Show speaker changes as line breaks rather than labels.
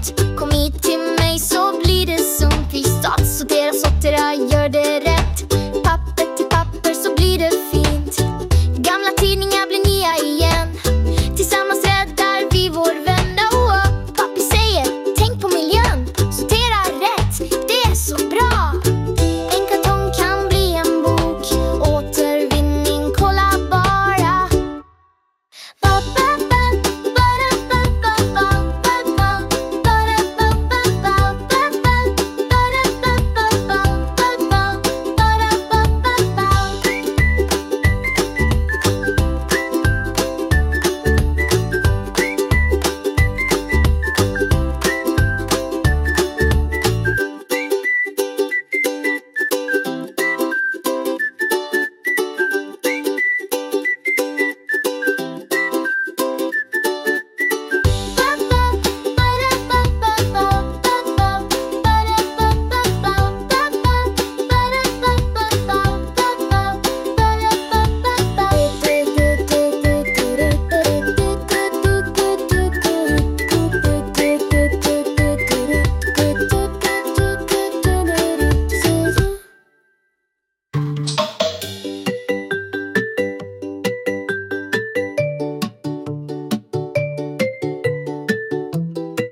Kom commit